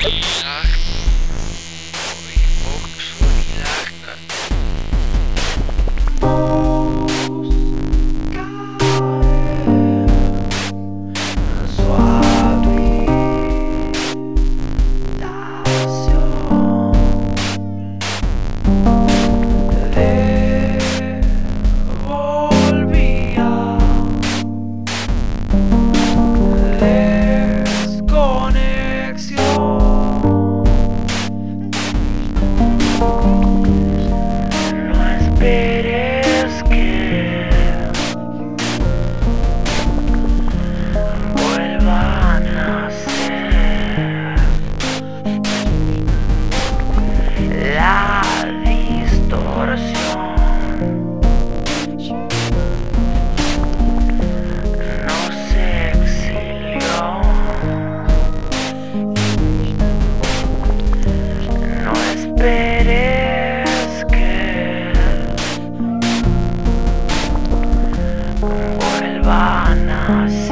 Yeah. 話